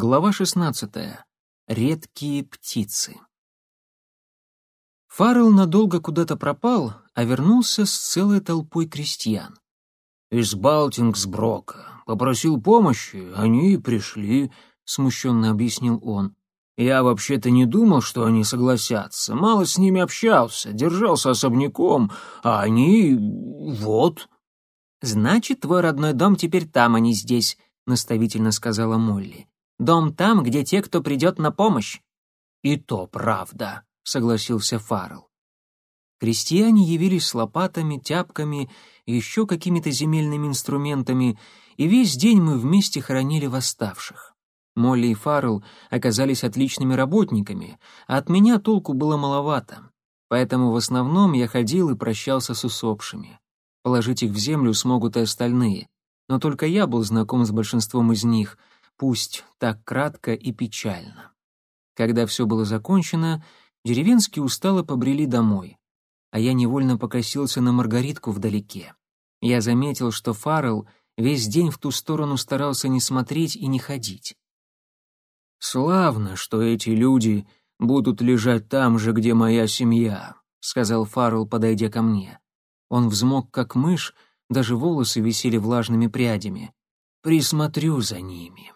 Глава 16. Редкие птицы. Фаррелл надолго куда-то пропал, а вернулся с целой толпой крестьян. «Из Балтингсброка. Попросил помощи, они и пришли», — смущенно объяснил он. «Я вообще-то не думал, что они согласятся. Мало с ними общался, держался особняком, а они... вот». «Значит, твой родной дом теперь там, а не здесь», — наставительно сказала Молли. Дом там, где те, кто придет на помощь». «И то правда», — согласился Фаррелл. Крестьяне явились с лопатами, тяпками еще какими-то земельными инструментами, и весь день мы вместе хоронили восставших. Молли и Фаррелл оказались отличными работниками, а от меня толку было маловато. Поэтому в основном я ходил и прощался с усопшими. Положить их в землю смогут и остальные. Но только я был знаком с большинством из них, пусть так кратко и печально. Когда все было закончено, деревенские устало побрели домой, а я невольно покосился на Маргаритку вдалеке. Я заметил, что Фаррелл весь день в ту сторону старался не смотреть и не ходить. «Славно, что эти люди будут лежать там же, где моя семья», — сказал Фаррелл, подойдя ко мне. Он взмок, как мышь, даже волосы висели влажными прядями. «Присмотрю за ними».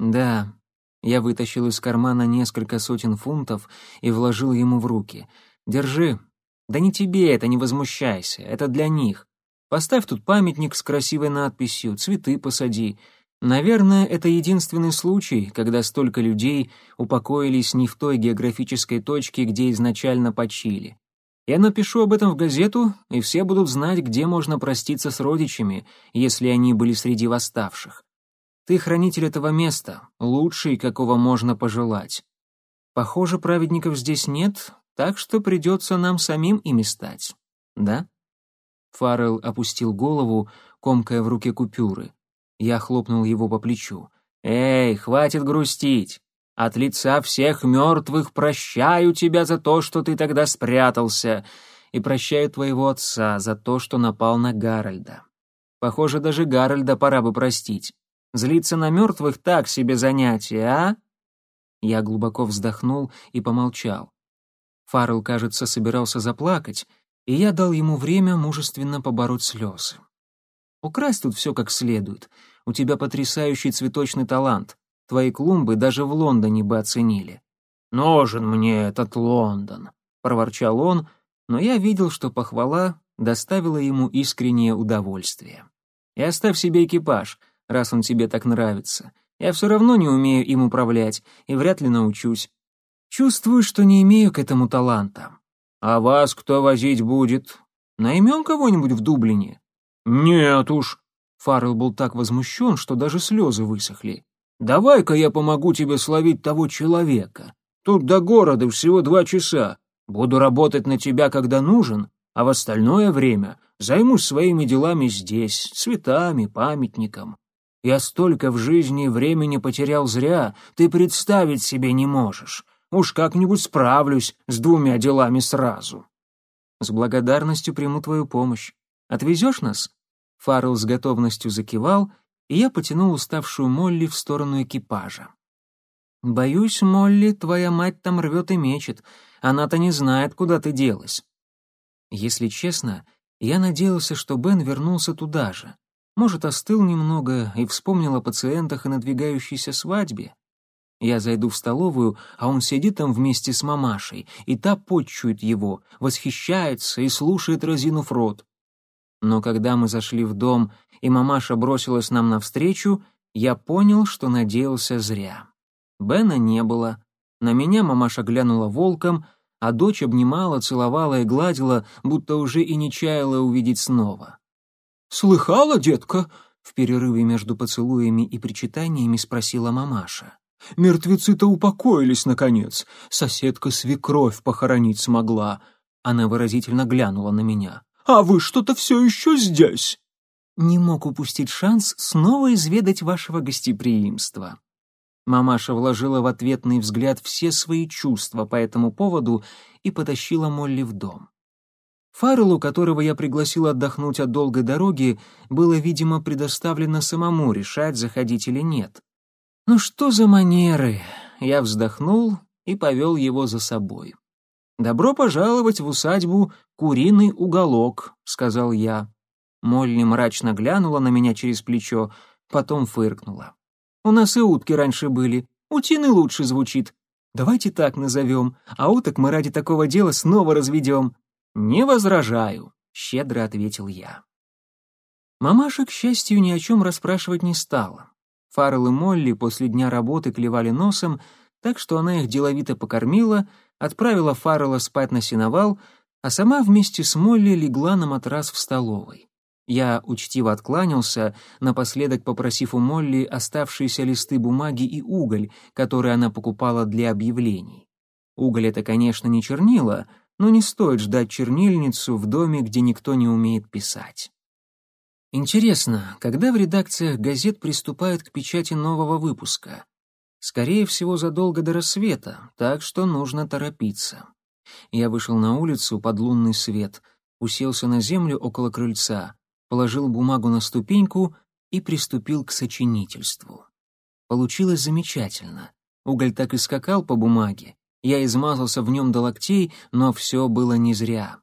«Да». Я вытащил из кармана несколько сотен фунтов и вложил ему в руки. «Держи». «Да не тебе это, не возмущайся, это для них. Поставь тут памятник с красивой надписью, цветы посади. Наверное, это единственный случай, когда столько людей упокоились не в той географической точке, где изначально почили. Я напишу об этом в газету, и все будут знать, где можно проститься с родичами, если они были среди восставших. Ты хранитель этого места, лучший, какого можно пожелать. Похоже, праведников здесь нет, так что придется нам самим ими стать. Да?» Фаррелл опустил голову, комкая в руке купюры. Я хлопнул его по плечу. «Эй, хватит грустить! От лица всех мертвых прощаю тебя за то, что ты тогда спрятался, и прощаю твоего отца за то, что напал на Гарольда. Похоже, даже Гарольда пора бы простить. Злиться на мертвых так себе занятие, а?» Я глубоко вздохнул и помолчал. Фаррелл, кажется, собирался заплакать, и я дал ему время мужественно побороть слезы. «Украсть тут все как следует. У тебя потрясающий цветочный талант. Твои клумбы даже в Лондоне бы оценили». «Нужен мне этот Лондон», — проворчал он, но я видел, что похвала доставила ему искреннее удовольствие. «И оставь себе экипаж раз он тебе так нравится. Я все равно не умею им управлять и вряд ли научусь. Чувствую, что не имею к этому таланта. А вас кто возить будет? Наймем кого-нибудь в Дублине? Нет уж. Фаррелл был так возмущен, что даже слезы высохли. Давай-ка я помогу тебе словить того человека. Тут до города всего два часа. Буду работать на тебя, когда нужен, а в остальное время займусь своими делами здесь, цветами, памятником. Я столько в жизни времени потерял зря, ты представить себе не можешь. Уж как-нибудь справлюсь с двумя делами сразу». «С благодарностью приму твою помощь. Отвезешь нас?» Фаррелл с готовностью закивал, и я потянул уставшую Молли в сторону экипажа. «Боюсь, Молли, твоя мать там рвет и мечет. Она-то не знает, куда ты делась». Если честно, я надеялся, что Бен вернулся туда же. Может, остыл немного и вспомнил о пациентах и надвигающейся свадьбе. Я зайду в столовую, а он сидит там вместе с мамашей, и та подчует его, восхищается и слушает, разинув рот. Но когда мы зашли в дом, и мамаша бросилась нам навстречу, я понял, что надеялся зря. Бена не было. На меня мамаша глянула волком, а дочь обнимала, целовала и гладила, будто уже и не чаяла увидеть снова. «Слыхала, детка?» — в перерыве между поцелуями и причитаниями спросила мамаша. «Мертвецы-то упокоились, наконец. Соседка свекровь похоронить смогла». Она выразительно глянула на меня. «А вы что-то все еще здесь?» «Не мог упустить шанс снова изведать вашего гостеприимства». Мамаша вложила в ответный взгляд все свои чувства по этому поводу и потащила Молли в дом. Фарреллу, которого я пригласил отдохнуть от долгой дороги, было, видимо, предоставлено самому решать, заходить или нет. «Ну что за манеры?» Я вздохнул и повел его за собой. «Добро пожаловать в усадьбу «Куриный уголок», — сказал я. Молли мрачно глянула на меня через плечо, потом фыркнула. «У нас и утки раньше были. Утины лучше звучит. Давайте так назовем, а уток мы ради такого дела снова разведем». «Не возражаю», — щедро ответил я. Мамаша, к счастью, ни о чем расспрашивать не стала. Фаррелл и Молли после дня работы клевали носом, так что она их деловито покормила, отправила Фаррелла спать на сеновал, а сама вместе с Молли легла на матрас в столовой. Я учтиво откланялся, напоследок попросив у Молли оставшиеся листы бумаги и уголь, который она покупала для объявлений. Уголь — это, конечно, не чернила, но не стоит ждать чернильницу в доме, где никто не умеет писать. Интересно, когда в редакциях газет приступают к печати нового выпуска? Скорее всего, задолго до рассвета, так что нужно торопиться. Я вышел на улицу под лунный свет, уселся на землю около крыльца, положил бумагу на ступеньку и приступил к сочинительству. Получилось замечательно. Уголь так и скакал по бумаге. Я измазался в нем до локтей, но все было не зря.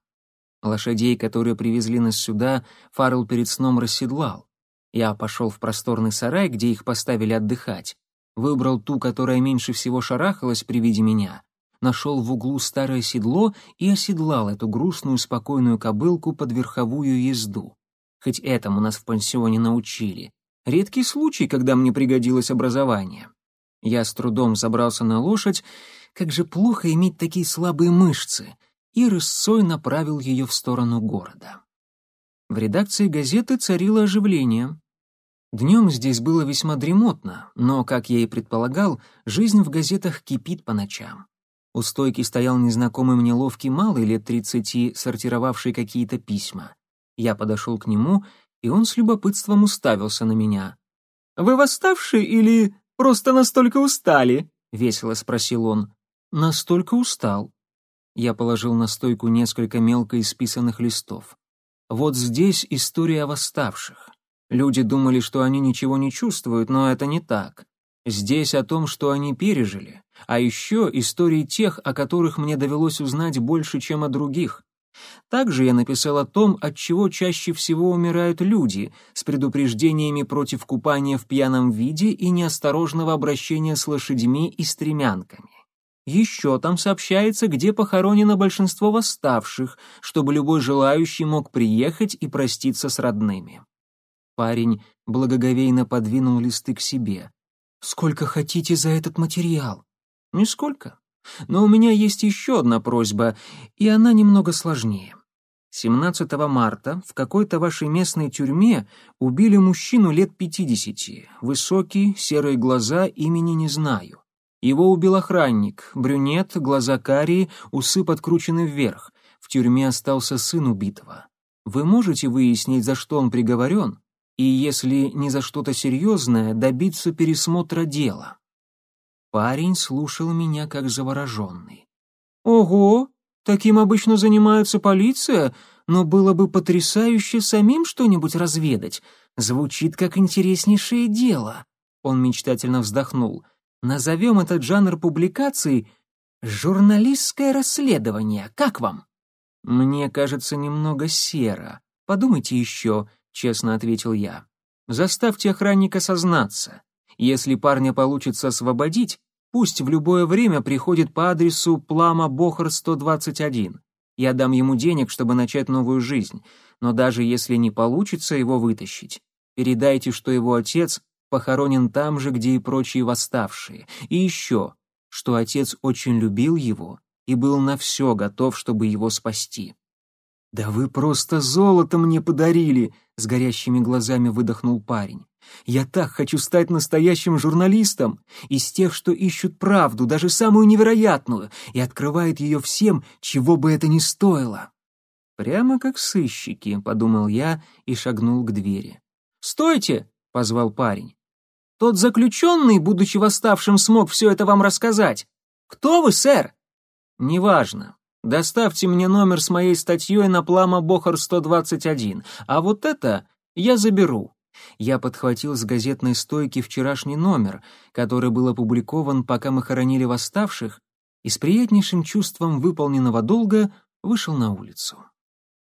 Лошадей, которые привезли нас сюда, Фаррелл перед сном расседлал. Я пошел в просторный сарай, где их поставили отдыхать. Выбрал ту, которая меньше всего шарахалась при виде меня. Нашел в углу старое седло и оседлал эту грустную, спокойную кобылку под верховую езду. Хоть этому нас в пансионе научили. Редкий случай, когда мне пригодилось образование. Я с трудом забрался на лошадь. Как же плохо иметь такие слабые мышцы — и рысцой направил ее в сторону города. В редакции газеты царило оживление. Днем здесь было весьма дремотно, но, как я и предполагал, жизнь в газетах кипит по ночам. У стойки стоял незнакомый мне ловкий малый лет тридцати, сортировавший какие-то письма. Я подошел к нему, и он с любопытством уставился на меня. «Вы восставший или просто настолько устали?» — весело спросил он. «Настолько устал», я положил на стойку несколько мелко исписанных листов. Вот здесь история о восставших. Люди думали, что они ничего не чувствуют, но это не так. Здесь о том, что они пережили, а еще истории тех, о которых мне довелось узнать больше, чем о других. Также я написал о том, от чего чаще всего умирают люди, с предупреждениями против купания в пьяном виде и неосторожного обращения с лошадьми и стремянками. Еще там сообщается, где похоронено большинство восставших, чтобы любой желающий мог приехать и проститься с родными. Парень благоговейно подвинул листы к себе. «Сколько хотите за этот материал?» «Нисколько. Но у меня есть еще одна просьба, и она немного сложнее. 17 марта в какой-то вашей местной тюрьме убили мужчину лет 50, высокий, серые глаза, имени не знаю. Его убил охранник, брюнет, глаза карие, усы подкручены вверх. В тюрьме остался сын убитого. Вы можете выяснить, за что он приговорен, и, если не за что-то серьезное, добиться пересмотра дела?» Парень слушал меня как завороженный. «Ого, таким обычно занимается полиция, но было бы потрясающе самим что-нибудь разведать. Звучит как интереснейшее дело». Он мечтательно вздохнул — Назовем этот жанр публикаций «журналистское расследование». Как вам?» «Мне кажется, немного серо. Подумайте еще», — честно ответил я. «Заставьте охранника сознаться. Если парня получится освободить, пусть в любое время приходит по адресу Плама Бохар 121. Я дам ему денег, чтобы начать новую жизнь, но даже если не получится его вытащить, передайте, что его отец похоронен там же, где и прочие восставшие. И еще, что отец очень любил его и был на все готов, чтобы его спасти. «Да вы просто золото мне подарили!» — с горящими глазами выдохнул парень. «Я так хочу стать настоящим журналистом, из тех, что ищут правду, даже самую невероятную, и открывают ее всем, чего бы это ни стоило». «Прямо как сыщики», — подумал я и шагнул к двери. «Стойте!» — позвал парень. Тот заключенный, будучи восставшим, смог все это вам рассказать. Кто вы, сэр?» «Неважно. Доставьте мне номер с моей статьей на Плама Бохар 121, а вот это я заберу. Я подхватил с газетной стойки вчерашний номер, который был опубликован, пока мы хоронили восставших, и с приятнейшим чувством выполненного долга вышел на улицу.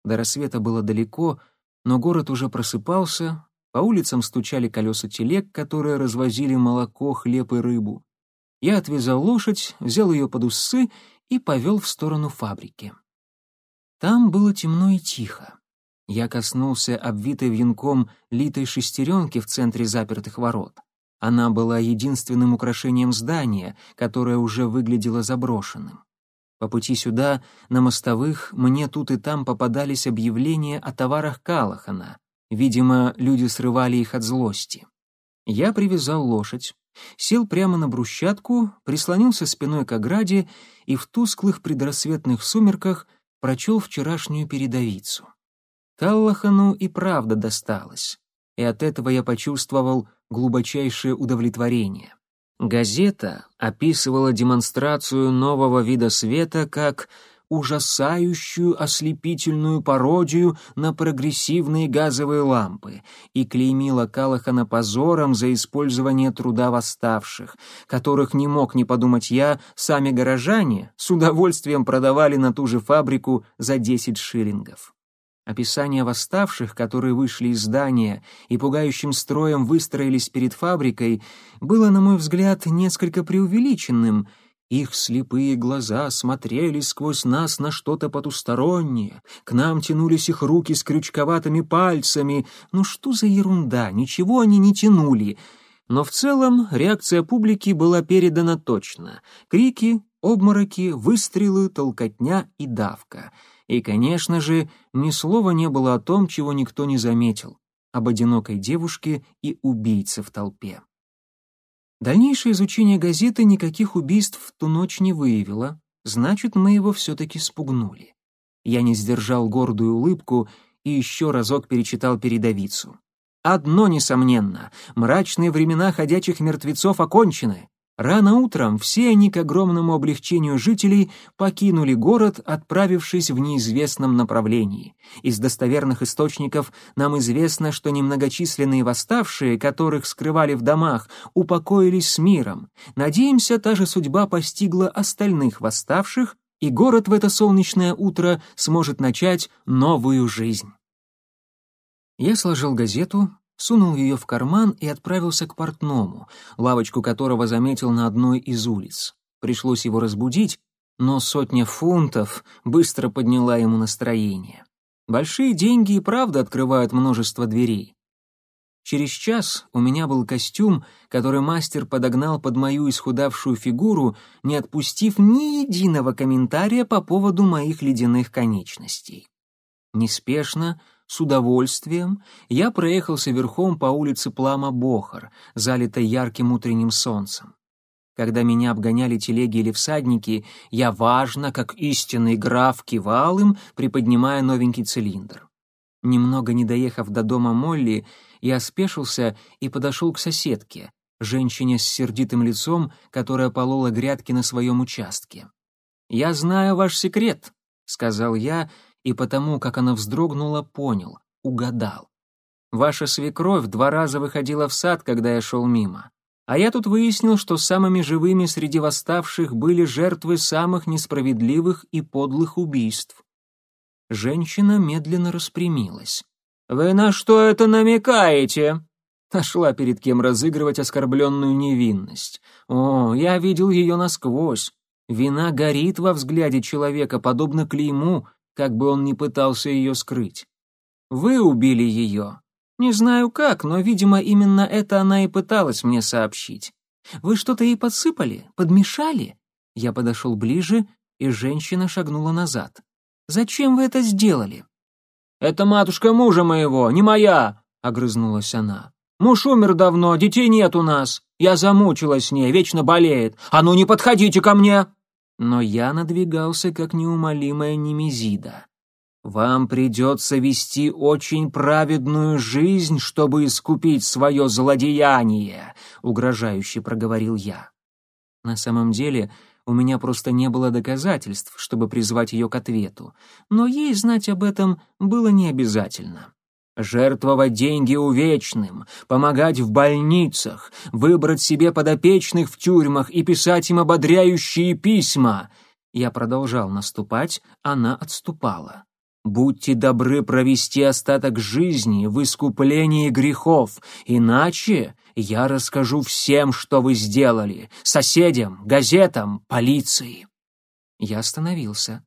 До рассвета было далеко, но город уже просыпался, по улицам стучали колеса телег, которые развозили молоко, хлеб и рыбу. Я отвязал лошадь, взял ее под усы и повел в сторону фабрики. Там было темно и тихо. Я коснулся обвитой вьюнком литой шестеренки в центре запертых ворот. Она была единственным украшением здания, которое уже выглядело заброшенным. По пути сюда, на мостовых, мне тут и там попадались объявления о товарах Калахана. Видимо, люди срывали их от злости. Я привязал лошадь, сел прямо на брусчатку, прислонился спиной к ограде и в тусклых предрассветных сумерках прочел вчерашнюю передовицу. Каллахану и правда досталось, и от этого я почувствовал глубочайшее удовлетворение. Газета описывала демонстрацию нового вида света как ужасающую ослепительную пародию на прогрессивные газовые лампы и клеймила Калахана позором за использование труда восставших, которых не мог не подумать я, сами горожане с удовольствием продавали на ту же фабрику за 10 шиллингов. Описание восставших, которые вышли из здания и пугающим строем выстроились перед фабрикой, было, на мой взгляд, несколько преувеличенным — их слепые глаза смотрели сквозь нас на что-то потустороннее, к нам тянулись их руки с крючковатыми пальцами. Ну что за ерунда, ничего они не тянули. Но в целом реакция публики была передана точно. Крики, обмороки, выстрелы, толкотня и давка. И, конечно же, ни слова не было о том, чего никто не заметил, об одинокой девушке и убийце в толпе. Дальнейшее изучение газеты никаких убийств в ту ночь не выявило, значит, мы его все-таки спугнули. Я не сдержал гордую улыбку и еще разок перечитал передовицу. Одно несомненно, мрачные времена ходячих мертвецов окончены. Рано утром все они, к огромному облегчению жителей, покинули город, отправившись в неизвестном направлении. Из достоверных источников нам известно, что немногочисленные восставшие, которых скрывали в домах, упокоились с миром. Надеемся, та же судьба постигла остальных восставших, и город в это солнечное утро сможет начать новую жизнь. Я сложил газету, сунул ее в карман и отправился к портному, лавочку которого заметил на одной из улиц. Пришлось его разбудить, но сотня фунтов быстро подняла ему настроение. Большие деньги и правда открывают множество дверей. Через час у меня был костюм, который мастер подогнал под мою исхудавшую фигуру, не отпустив ни единого комментария по поводу моих ледяных конечностей. Неспешно, с удовольствием я проехался верхом по улице Плама-Бохар, залитой ярким утренним солнцем. Когда меня обгоняли телеги или всадники, я важно, как истинный граф, кивал им, приподнимая новенький цилиндр. Немного не доехав до дома Молли, я спешился и подошел к соседке, женщине с сердитым лицом, которая полола грядки на своем участке. «Я знаю ваш секрет», — сказал я и потому, как она вздрогнула, понял, угадал. Ваша свекровь два раза выходила в сад, когда я шел мимо. А я тут выяснил, что самыми живыми среди восставших были жертвы самых несправедливых и подлых убийств. Женщина медленно распрямилась. «Вы на что это намекаете?» Нашла перед кем разыгрывать оскорбленную невинность. О, я видел ее насквозь. Вина горит во взгляде человека, подобно клейму, как бы он ни пытался ее скрыть. Вы убили ее. Не знаю как, но, видимо, именно это она и пыталась мне сообщить. Вы что-то ей подсыпали? Подмешали? Я подошел ближе, и женщина шагнула назад. Зачем вы это сделали? Это матушка мужа моего, не моя, огрызнулась она. Муж умер давно, детей нет у нас. Я замучилась с ней, вечно болеет. А ну не подходите ко мне!» Но я надвигался как неумолимая немезида. «Вам придется вести очень праведную жизнь, чтобы искупить свое злодеяние», — угрожающе проговорил я. На самом деле, у меня просто не было доказательств, чтобы призвать ее к ответу, но ей знать об этом было не обязательно. Жертвовать деньги увечным, помогать в больницах, выбрать себе подопечных в тюрьмах и писать им ободряющие письма. Я продолжал наступать, она отступала. Будьте добры провести остаток жизни в искуплении грехов, иначе я расскажу всем, что вы сделали, соседям, газетам, полиции. Я остановился.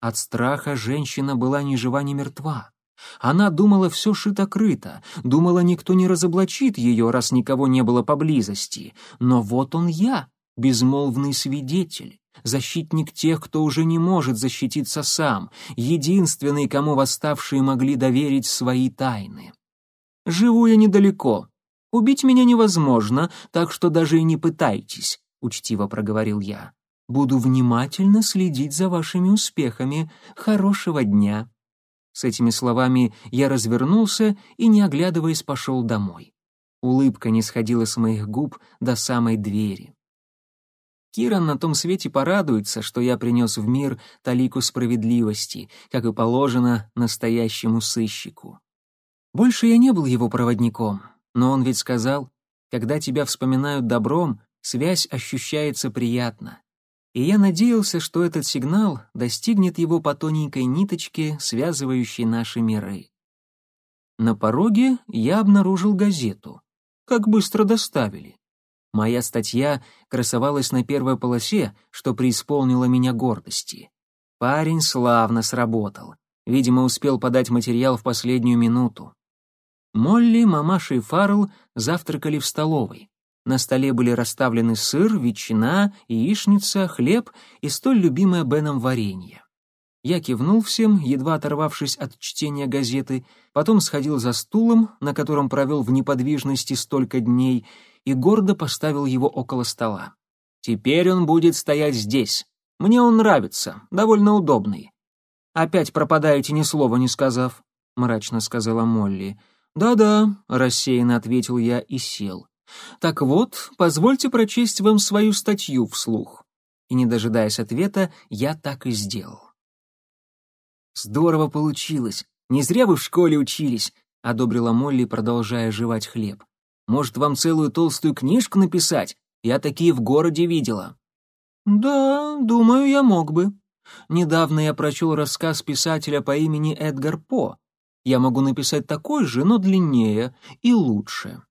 От страха женщина была ни жива, ни мертва. Она думала, все шито-крыто, думала, никто не разоблачит ее, раз никого не было поблизости. Но вот он я, безмолвный свидетель, защитник тех, кто уже не может защититься сам, единственный, кому восставшие могли доверить свои тайны. «Живу я недалеко. Убить меня невозможно, так что даже и не пытайтесь», — учтиво проговорил я. «Буду внимательно следить за вашими успехами. Хорошего дня». С этими словами я развернулся и, не оглядываясь, пошел домой. Улыбка не сходила с моих губ до самой двери. Киран на том свете порадуется, что я принес в мир талику справедливости, как и положено настоящему сыщику. Больше я не был его проводником, но он ведь сказал, когда тебя вспоминают добром, связь ощущается приятно и я надеялся, что этот сигнал достигнет его по тоненькой ниточке, связывающей наши миры. На пороге я обнаружил газету. Как быстро доставили. Моя статья красовалась на первой полосе, что преисполнило меня гордости. Парень славно сработал. Видимо, успел подать материал в последнюю минуту. Молли, мамаша и Фаррелл завтракали в столовой. На столе были расставлены сыр, ветчина, яичница, хлеб и столь любимое Беном варенье. Я кивнул всем, едва оторвавшись от чтения газеты, потом сходил за стулом, на котором провел в неподвижности столько дней, и гордо поставил его около стола. «Теперь он будет стоять здесь. Мне он нравится, довольно удобный». «Опять пропадаете, ни слова не сказав», — мрачно сказала Молли. «Да-да», — рассеянно ответил я и сел. Так вот, позвольте прочесть вам свою статью вслух. И не дожидаясь ответа, я так и сделал. Здорово получилось. Не зря вы в школе учились, одобрила Молли, продолжая жевать хлеб. Может, вам целую толстую книжку написать? Я такие в городе видела. Да, думаю, я мог бы. Недавно я прочел рассказ писателя по имени Эдгар По. Я могу написать такой же, но длиннее и лучше.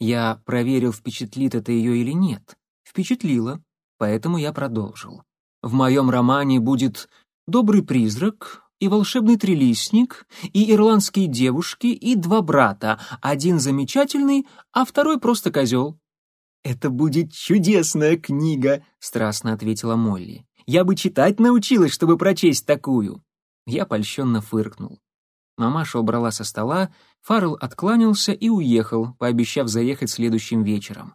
Я проверил, впечатлит это ее или нет. Впечатлило, поэтому я продолжил. В моем романе будет добрый призрак, и волшебный трилистник, и ирландские девушки, и два брата, один замечательный, а второй просто козел. «Это будет чудесная книга», — страстно ответила Молли. «Я бы читать научилась, чтобы прочесть такую». Я польщенно фыркнул. Мамаша убрала со стола, Фаррелл откланялся и уехал, пообещав заехать следующим вечером.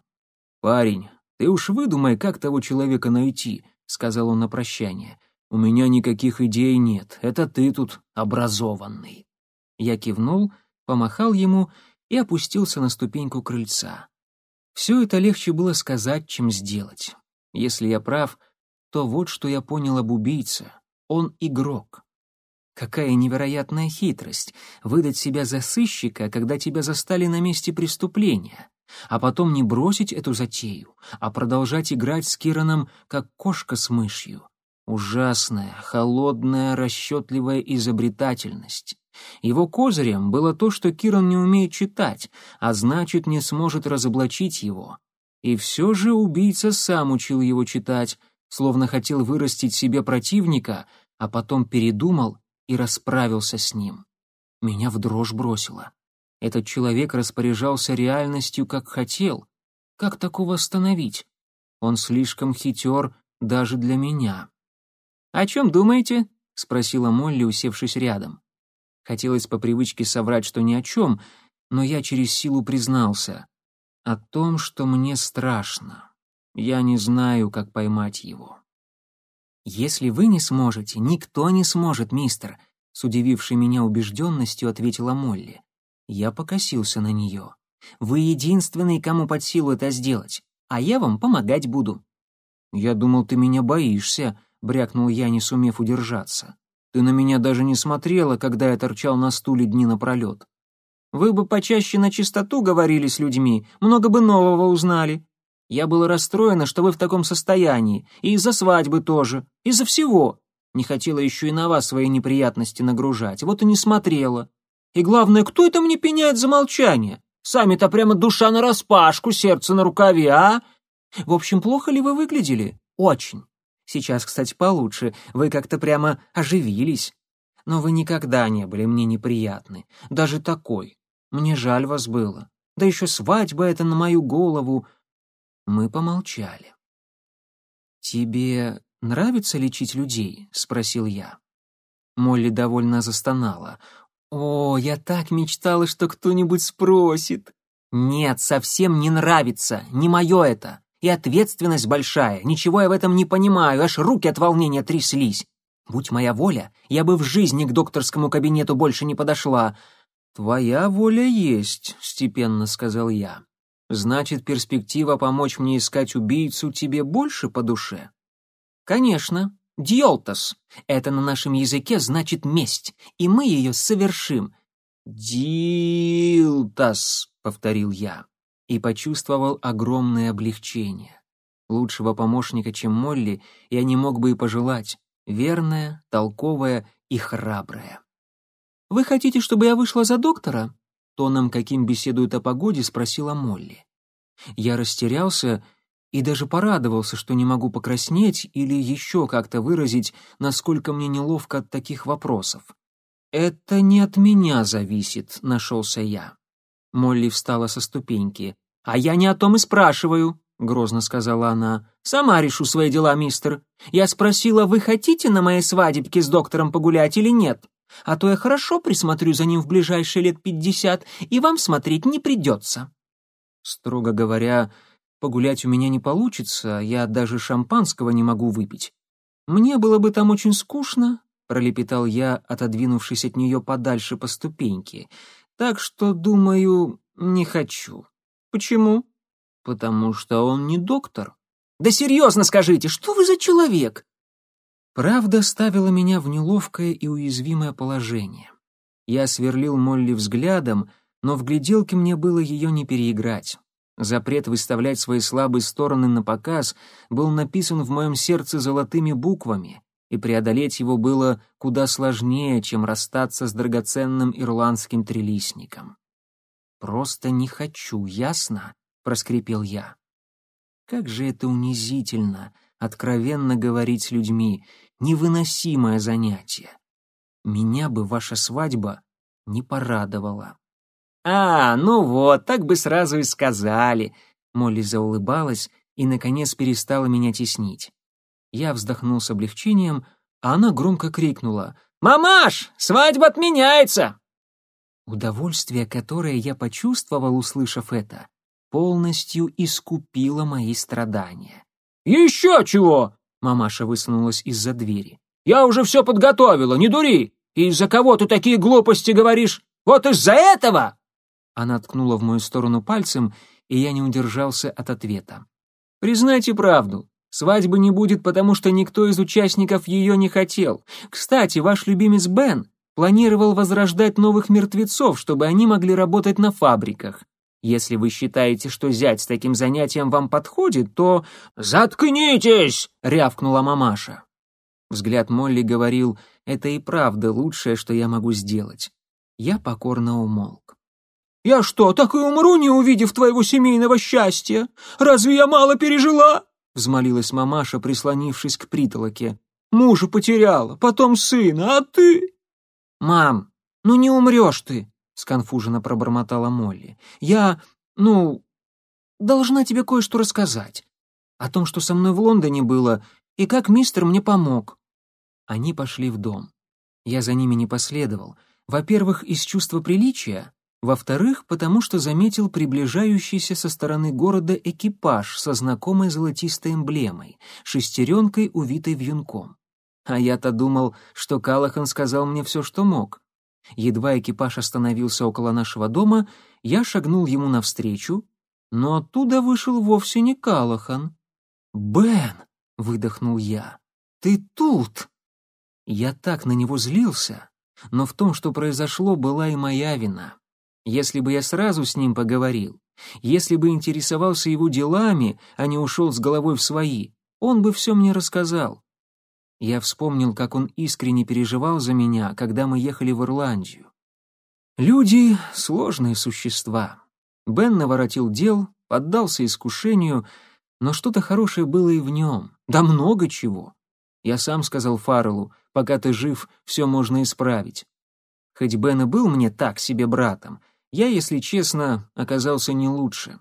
«Парень, ты уж выдумай, как того человека найти», — сказал он на прощание. «У меня никаких идей нет, это ты тут образованный». Я кивнул, помахал ему и опустился на ступеньку крыльца. Все это легче было сказать, чем сделать. Если я прав, то вот что я понял об убийце. Он игрок. Какая невероятная хитрость — выдать себя за сыщика, когда тебя застали на месте преступления, а потом не бросить эту затею, а продолжать играть с Кираном, как кошка с мышью. Ужасная, холодная, расчетливая изобретательность. Его козырем было то, что Киран не умеет читать, а значит, не сможет разоблачить его. И все же убийца сам учил его читать, словно хотел вырастить себе противника, а потом передумал и расправился с ним. Меня в дрожь бросило. Этот человек распоряжался реальностью, как хотел. Как такого остановить? Он слишком хитер даже для меня. «О чем думаете?» — спросила Молли, усевшись рядом. Хотелось по привычке соврать, что ни о чем, но я через силу признался. О том, что мне страшно. Я не знаю, как поймать его. «Если вы не сможете, никто не сможет, мистер», — с удивившей меня убежденностью ответила Молли. Я покосился на нее. «Вы единственный, кому под силу это сделать, а я вам помогать буду». «Я думал, ты меня боишься», — брякнул я, не сумев удержаться. «Ты на меня даже не смотрела, когда я торчал на стуле дни напролет». Вы бы почаще на чистоту говорили с людьми, много бы нового узнали. Я была расстроена, что вы в таком состоянии, и из-за свадьбы тоже, из-за всего. Не хотела еще и на вас свои неприятности нагружать, вот и не смотрела. И главное, кто это мне пеняет за молчание? Сами-то прямо душа нараспашку, сердце на рукаве, а? В общем, плохо ли вы выглядели? Очень. Сейчас, кстати, получше. Вы как-то прямо оживились. Но вы никогда не были мне неприятны. Даже такой. Мне жаль вас было. Да еще свадьба это на мою голову. Мы помолчали. «Тебе нравится лечить людей?» — спросил я. Молли довольно застонала. «О, я так мечтала, что кто-нибудь спросит». «Нет, совсем не нравится, не мое это. И ответственность большая, ничего я в этом не понимаю, аж руки от волнения тряслись. Будь моя воля, я бы в жизни к докторскому кабинету больше не подошла». «Твоя воля есть», — степенно сказал я. «Значит, перспектива помочь мне искать убийцу тебе больше по душе?» «Конечно. Диолтос. Это на нашем языке значит месть, и мы ее совершим». «Дилтас», — повторил я, и почувствовал огромное облегчение. Лучшего помощника, чем Молли, я не мог бы и пожелать. Верная, толковая и храбрая. «Вы хотите, чтобы я вышла за доктора?» Тоном, каким беседуют о погоде, спросила Молли. Я растерялся и даже порадовался, что не могу покраснеть или еще как-то выразить, насколько мне неловко от таких вопросов. «Это не от меня зависит», — нашелся я. Молли встала со ступеньки. «А я не о том и спрашиваю», — грозно сказала она. «Сама решу свои дела, мистер. Я спросила, вы хотите на моей свадебке с доктором погулять или нет? А то я хорошо присмотрю за ним в ближайшие лет пятьдесят, и вам смотреть не придется». Строго говоря, погулять у меня не получится, я даже шампанского не могу выпить. Мне было бы там очень скучно, пролепетал я, отодвинувшись от нее подальше по ступеньке. Так что, думаю, не хочу. Почему? Потому что он не доктор. Да серьезно скажите, что вы за человек? Правда ставила меня в неловкое и уязвимое положение. Я сверлил Молли взглядом, но в гляделке мне было ее не переиграть. Запрет выставлять свои слабые стороны на показ был написан в моем сердце золотыми буквами, и преодолеть его было куда сложнее, чем расстаться с драгоценным ирландским трилистником. «Просто не хочу, ясно?» — проскрипел я. «Как же это унизительно, откровенно говорить с людьми, невыносимое занятие. Меня бы ваша свадьба не порадовала». «А, ну вот, так бы сразу и сказали», — Молли заулыбалась и, наконец, перестала меня теснить. Я вздохнул с облегчением, а она громко крикнула «Мамаш, свадьба отменяется!» Удовольствие, которое я почувствовал, услышав это, полностью искупило мои страдания. «Еще чего!» — мамаша высунулась из-за двери. «Я уже все подготовила, не дури! Из-за кого ты такие глупости говоришь? Вот из-за этого!» Она ткнула в мою сторону пальцем, и я не удержался от ответа. «Признайте правду. Свадьбы не будет, потому что никто из участников ее не хотел. Кстати, ваш любимец Бен планировал возрождать новых мертвецов, чтобы они могли работать на фабриках. Если вы считаете, что зять с таким занятием вам подходит, то... «Заткнитесь!» — рявкнула мамаша. Взгляд Молли говорил, это и правда лучшее, что я могу сделать. Я покорно умолк. «Я что, так и умру, не увидев твоего семейного счастья? Разве я мало пережила?» — взмолилась мамаша, прислонившись к притолоке. «Мужа потеряла, потом сына, а ты...» «Мам, ну не умрешь ты!» — сконфуженно пробормотала Молли. «Я, ну, должна тебе кое-что рассказать. О том, что со мной в Лондоне было, и как мистер мне помог». Они пошли в дом. Я за ними не последовал. Во-первых, из чувства приличия, во-вторых, потому что заметил приближающийся со стороны города экипаж со знакомой золотистой эмблемой, шестеренкой, увитой вьюнком. А я-то думал, что Калахан сказал мне все, что мог. Едва экипаж остановился около нашего дома, я шагнул ему навстречу, но оттуда вышел вовсе не Калахан. «Бен!» — выдохнул я. «Ты тут!» Я так на него злился, но в том, что произошло, была и моя вина. Если бы я сразу с ним поговорил, если бы интересовался его делами, а не ушел с головой в свои, он бы все мне рассказал. Я вспомнил, как он искренне переживал за меня, когда мы ехали в Ирландию. Люди — сложные существа. Бен наворотил дел, поддался искушению, но что-то хорошее было и в нем, да много чего. Я сам сказал Фарреллу, пока ты жив, все можно исправить. Хоть Бен и был мне так себе братом, я, если честно, оказался не лучше.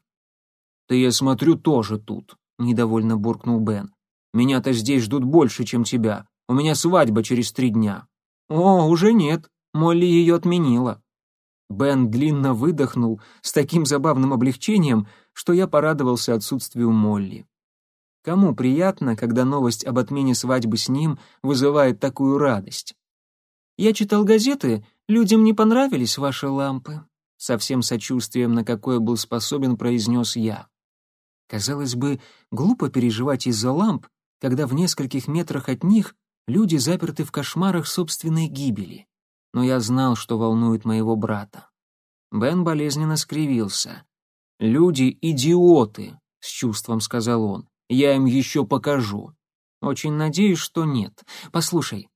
«Ты, я смотрю, тоже тут», — недовольно буркнул Бен. «Меня-то здесь ждут больше, чем тебя. У меня свадьба через три дня». «О, уже нет. Молли ее отменила». Бен длинно выдохнул с таким забавным облегчением, что я порадовался отсутствию Молли. Кому приятно, когда новость об отмене свадьбы с ним вызывает такую радость? Я читал газеты, людям не понравились ваши лампы со всем сочувствием, на какое был способен, произнес я. Казалось бы, глупо переживать из-за ламп, когда в нескольких метрах от них люди заперты в кошмарах собственной гибели. Но я знал, что волнует моего брата. Бен болезненно скривился. «Люди — идиоты», — с чувством сказал он. «Я им еще покажу». «Очень надеюсь, что нет. Послушай,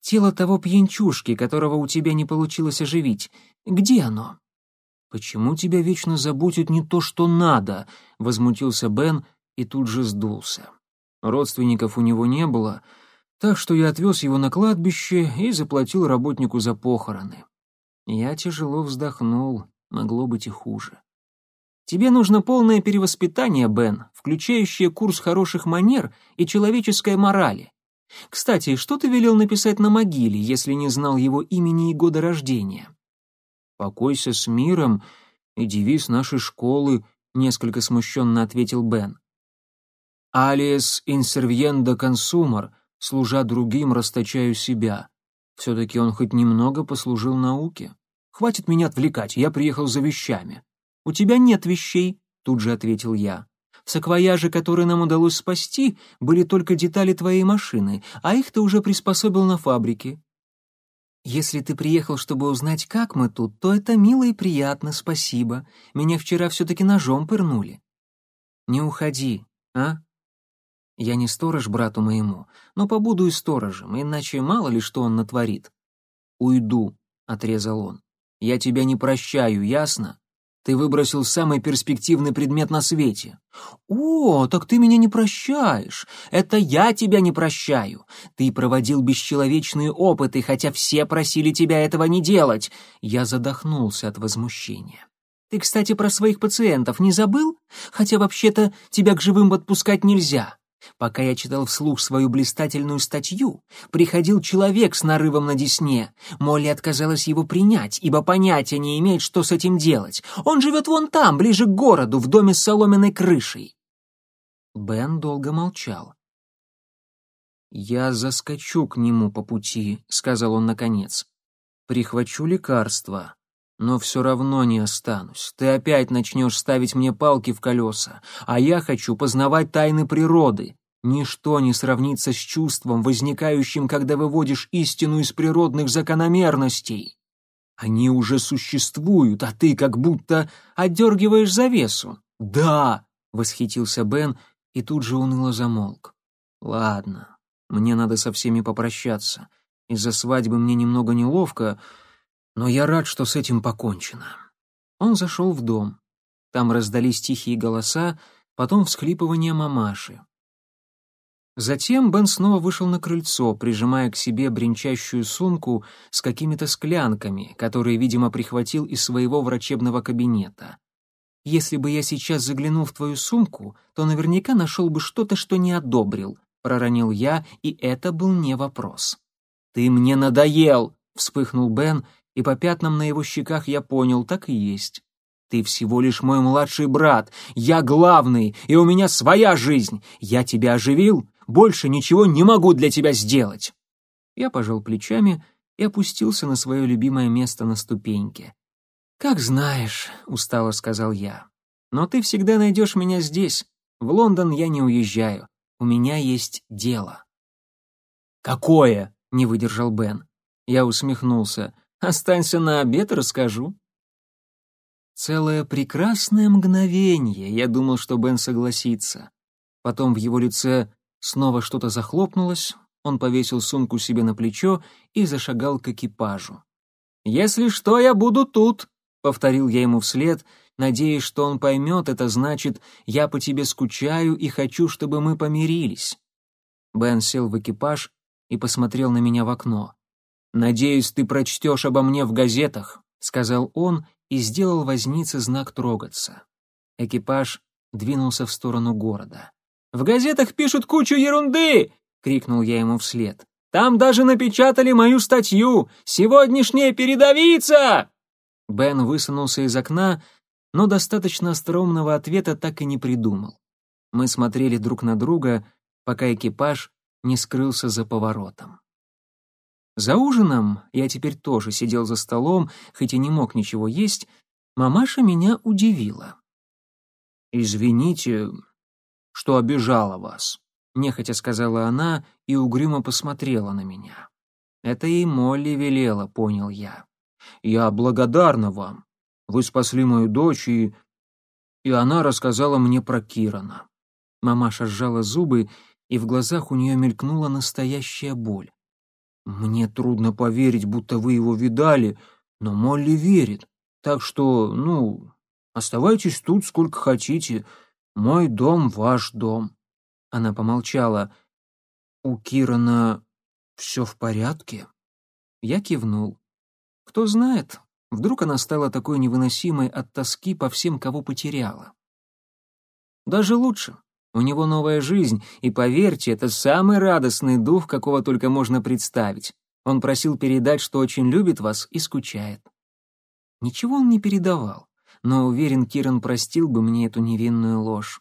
тело того пьянчушки, которого у тебя не получилось оживить, где оно?» «Почему тебя вечно заботит не то, что надо?» — возмутился Бен и тут же сдулся. Родственников у него не было, так что я отвез его на кладбище и заплатил работнику за похороны. Я тяжело вздохнул, могло быть и хуже. Тебе нужно полное перевоспитание, Бен, включающее курс хороших манер и человеческой морали. Кстати, что ты велел написать на могиле, если не знал его имени и года рождения? «Покойся с миром» и девиз нашей школы, несколько смущенно ответил Бен. «Алиес инсервьендо консумер», служа другим, расточаю себя. Все-таки он хоть немного послужил науке. Хватит меня отвлекать, я приехал за вещами. У тебя нет вещей, тут же ответил я. В саквояже, который нам удалось спасти, были только детали твоей машины, а их ты уже приспособил на фабрике. «Если ты приехал, чтобы узнать, как мы тут, то это мило и приятно, спасибо. Меня вчера все-таки ножом пырнули». «Не уходи, а?» «Я не сторож брату моему, но побуду и сторожем, иначе мало ли что он натворит». «Уйду», — отрезал он. «Я тебя не прощаю, ясно?» Ты выбросил самый перспективный предмет на свете. О, так ты меня не прощаешь. Это я тебя не прощаю. Ты проводил бесчеловечные опыты, хотя все просили тебя этого не делать. Я задохнулся от возмущения. Ты, кстати, про своих пациентов не забыл? Хотя вообще-то тебя к живым отпускать нельзя. Пока я читал вслух свою блистательную статью, приходил человек с нарывом на десне. Молли отказалась его принять, ибо понятия не имеет, что с этим делать. Он живет вон там, ближе к городу, в доме с соломенной крышей. Бен долго молчал. «Я заскочу к нему по пути», — сказал он наконец. «Прихвачу лекарства, но все равно не останусь. Ты опять начнешь ставить мне палки в колеса, а я хочу познавать тайны природы. Ничто не сравнится с чувством, возникающим, когда выводишь истину из природных закономерностей. Они уже существуют, а ты как будто отдергиваешь завесу. Да, восхитился Бен и тут же уныло замолк. Ладно, мне надо со всеми попрощаться. Из-за свадьбы мне немного неловко, но я рад, что с этим покончено. Он зашел в дом. Там раздались тихие голоса, потом всхлипывание мамаши. Затем Бен снова вышел на крыльцо, прижимая к себе бренчащую сумку с какими-то склянками, которые, видимо, прихватил из своего врачебного кабинета. «Если бы я сейчас заглянул в твою сумку, то наверняка нашел бы что-то, что не одобрил», — проронил я, и это был не вопрос. «Ты мне надоел!» — вспыхнул Бен и по пятнам на его щеках я понял, так и есть. Ты всего лишь мой младший брат, я главный, и у меня своя жизнь. Я тебя оживил, больше ничего не могу для тебя сделать. Я пожал плечами и опустился на свое любимое место на ступеньке. «Как знаешь», — устало сказал я. «Но ты всегда найдешь меня здесь. В Лондон я не уезжаю. У меня есть дело». «Какое?» — не выдержал Бен. Я усмехнулся. Останься на обед, расскажу». Целое прекрасное мгновение я думал, что Бен согласится. Потом в его лице снова что-то захлопнулось, он повесил сумку себе на плечо и зашагал к экипажу. «Если что, я буду тут», — повторил я ему вслед, надеясь, что он поймет, это значит, я по тебе скучаю и хочу, чтобы мы помирились. Бен сел в экипаж и посмотрел на меня в окно. «Надеюсь, ты прочтешь обо мне в газетах», — сказал он и сделал вознице знак трогаться. Экипаж двинулся в сторону города. «В газетах пишут кучу ерунды!» — крикнул я ему вслед. «Там даже напечатали мою статью! Сегодняшняя передовица!» Бен высунулся из окна, но достаточно остроумного ответа так и не придумал. Мы смотрели друг на друга, пока экипаж не скрылся за поворотом. За ужином, я теперь тоже сидел за столом, хоть и не мог ничего есть, мамаша меня удивила. «Извините, что обижала вас», — нехотя сказала она и угрюмо посмотрела на меня. «Это и Молли велела», — понял я. «Я благодарна вам. Вы спасли мою дочь, и...» И она рассказала мне про Кирана. Мамаша сжала зубы, и в глазах у нее мелькнула настоящая боль. «Мне трудно поверить, будто вы его видали, но Молли верит. Так что, ну, оставайтесь тут сколько хотите. Мой дом — ваш дом». Она помолчала. «У Кирана все в порядке?» Я кивнул. «Кто знает, вдруг она стала такой невыносимой от тоски по всем, кого потеряла». «Даже лучше. У него новая жизнь, и, поверьте, это самый радостный дух, какого только можно представить. Он просил передать, что очень любит вас и скучает. Ничего он не передавал, но уверен, Киран простил бы мне эту невинную ложь.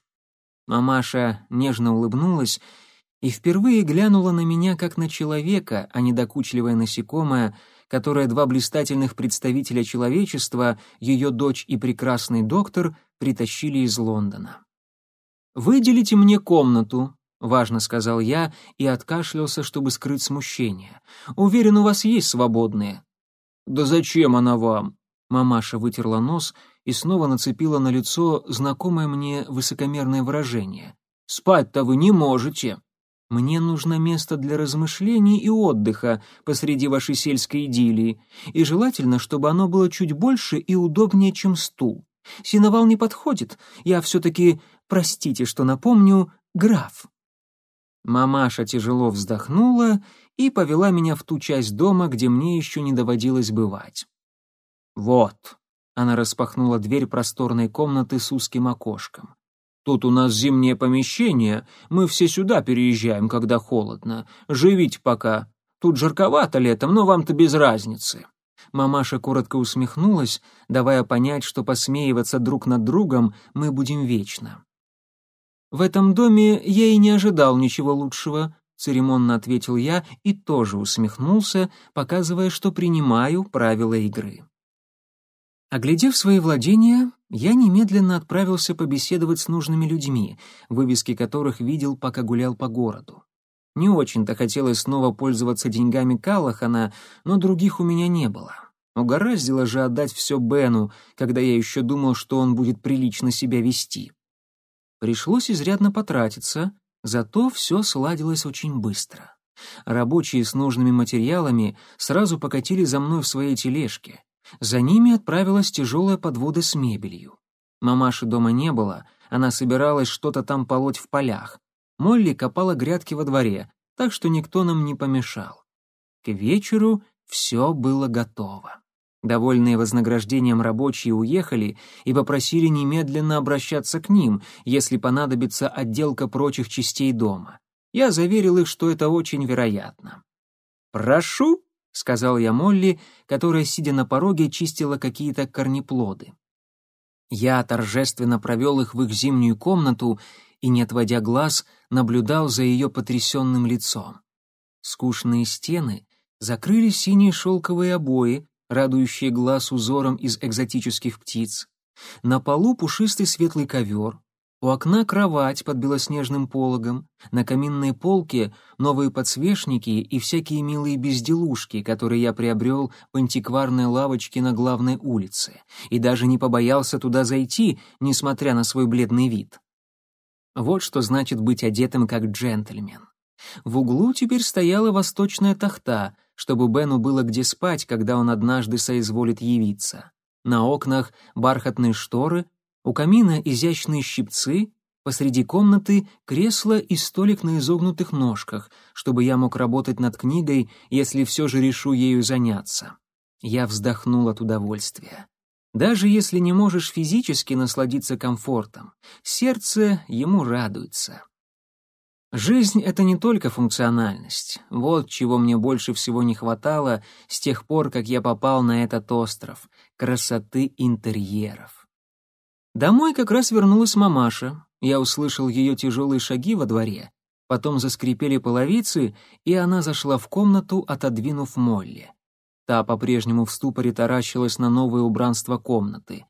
Мамаша нежно улыбнулась и впервые глянула на меня как на человека, а не докучливое насекомое, которое два блистательных представителя человечества, ее дочь и прекрасный доктор, притащили из Лондона. «Выделите мне комнату», — важно сказал я и откашлялся, чтобы скрыть смущение. «Уверен, у вас есть свободные». «Да зачем она вам?» Мамаша вытерла нос и снова нацепила на лицо знакомое мне высокомерное выражение. «Спать-то вы не можете!» «Мне нужно место для размышлений и отдыха посреди вашей сельской идиллии, и желательно, чтобы оно было чуть больше и удобнее, чем стул. Синовал не подходит, я все-таки Простите, что напомню, граф». Мамаша тяжело вздохнула и повела меня в ту часть дома, где мне еще не доводилось бывать. «Вот», — она распахнула дверь просторной комнаты с узким окошком. «Тут у нас зимнее помещение, мы все сюда переезжаем, когда холодно. Живите пока. Тут жарковато летом, но вам-то без разницы». Мамаша коротко усмехнулась, давая понять, что посмеиваться друг над другом мы будем вечно. «В этом доме я и не ожидал ничего лучшего», — церемонно ответил я и тоже усмехнулся, показывая, что принимаю правила игры. Оглядев свои владения, я немедленно отправился побеседовать с нужными людьми, вывески которых видел, пока гулял по городу. Не очень-то хотелось снова пользоваться деньгами Калахана, но других у меня не было. Угораздило же отдать все Бену, когда я еще думал, что он будет прилично себя вести. Пришлось изрядно потратиться, зато все сладилось очень быстро. Рабочие с нужными материалами сразу покатили за мной в своей тележке. За ними отправилась тяжелая подвода с мебелью. Мамаши дома не было, она собиралась что-то там полоть в полях. Молли копала грядки во дворе, так что никто нам не помешал. К вечеру все было готово. Довольные вознаграждением рабочие уехали и попросили немедленно обращаться к ним, если понадобится отделка прочих частей дома. Я заверил их, что это очень вероятно. «Прошу», — сказал я Молли, которая, сидя на пороге, чистила какие-то корнеплоды. Я торжественно провел их в их зимнюю комнату и, не отводя глаз, наблюдал за ее потрясенным лицом. Скучные стены закрыли синие шелковые обои, радующие глаз узором из экзотических птиц. На полу пушистый светлый ковер. У окна кровать под белоснежным пологом, на каминной полке новые подсвечники и всякие милые безделушки, которые я приобрел в антикварной лавочке на главной улице, и даже не побоялся туда зайти, несмотря на свой бледный вид. Вот что значит быть одетым как джентльмен. В углу теперь стояла восточная тахта, чтобы Бену было где спать, когда он однажды соизволит явиться. На окнах бархатные шторы, у камина изящные щипцы, посреди комнаты кресло и столик на изогнутых ножках, чтобы я мог работать над книгой, если все же решу ею заняться. Я вздохнул от удовольствия. Даже если не можешь физически насладиться комфортом, сердце ему радуется. Жизнь — это не только функциональность. Вот чего мне больше всего не хватало с тех пор, как я попал на этот остров — красоты интерьеров. Домой как раз вернулась мамаша. Я услышал ее тяжелые шаги во дворе. Потом заскрипели половицы, и она зашла в комнату, отодвинув Молли. Та по-прежнему в ступоре таращилась на новое убранство комнаты.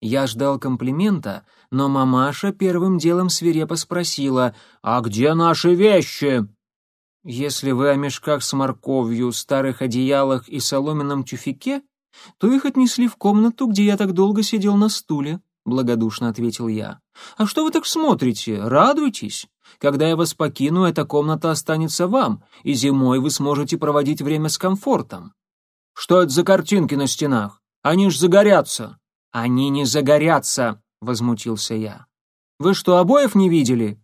Я ждал комплимента, но мамаша первым делом свирепо спросила «А где наши вещи?» «Если вы о мешках с морковью, старых одеялах и соломенном тюфике, то их отнесли в комнату, где я так долго сидел на стуле», — благодушно ответил я. «А что вы так смотрите? Радуйтесь. Когда я вас покину, эта комната останется вам, и зимой вы сможете проводить время с комфортом». «Что это за картинки на стенах? Они ж загорятся». «Они не загорятся», — возмутился я. «Вы что, обоев не видели?»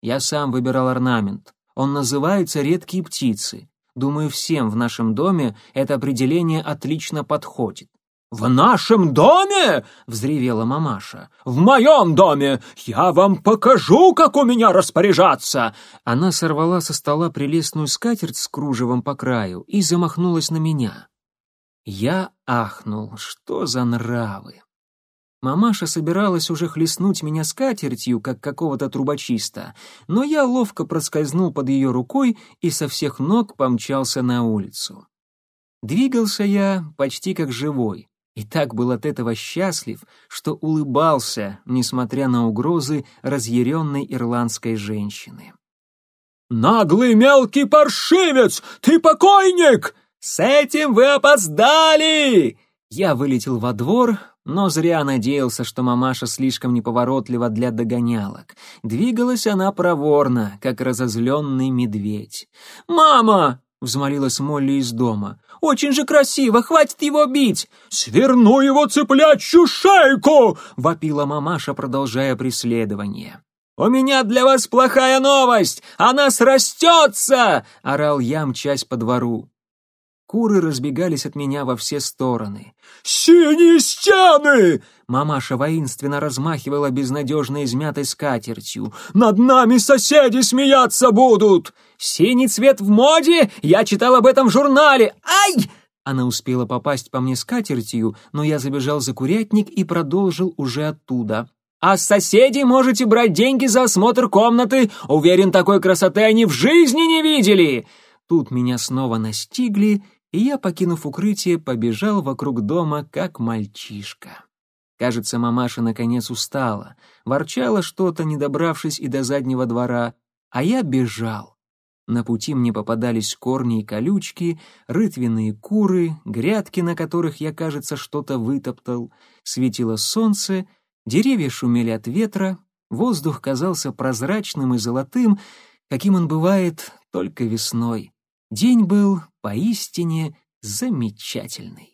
Я сам выбирал орнамент. Он называется «редкие птицы». Думаю, всем в нашем доме это определение отлично подходит. «В нашем доме?» — взревела мамаша. «В моем доме! Я вам покажу, как у меня распоряжаться!» Она сорвала со стола прелестную скатерть с кружевом по краю и замахнулась на меня. Я ахнул. Что за нравы? Мамаша собиралась уже хлестнуть меня скатертью, как какого-то трубочиста, но я ловко проскользнул под ее рукой и со всех ног помчался на улицу. Двигался я почти как живой и так был от этого счастлив, что улыбался, несмотря на угрозы разъяренной ирландской женщины. «Наглый мелкий паршивец! Ты покойник!» «С этим вы опоздали!» Я вылетел во двор, но зря надеялся, что мамаша слишком неповоротлива для догонялок. Двигалась она проворно, как разозленный медведь. «Мама!» — взмолилась Молли из дома. Очень же красиво, хватит его бить!» «Сверну его цыплячью шейку!» — вопила мамаша, продолжая преследование. «У меня для вас плохая новость! Она срастется!» — орал я, мчась по двору. Куры разбегались от меня во все стороны. «Синие стены!» Мамаша воинственно размахивала безнадежно измятой скатертью. «Над нами соседи смеяться будут!» «Синий цвет в моде? Я читал об этом в журнале! Ай!» Она успела попасть по мне скатертью, но я забежал за курятник и продолжил уже оттуда. «А с соседей можете брать деньги за осмотр комнаты. Уверен, такой красоты они в жизни не видели!» Тут меня снова настигли, и я, покинув укрытие, побежал вокруг дома, как мальчишка. Кажется, мамаша наконец устала, ворчала что-то, не добравшись и до заднего двора, а я бежал. На пути мне попадались корни и колючки, рытвенные куры, грядки, на которых я, кажется, что-то вытоптал, светило солнце, деревья шумели от ветра, воздух казался прозрачным и золотым, каким он бывает только весной. День был поистине замечательный.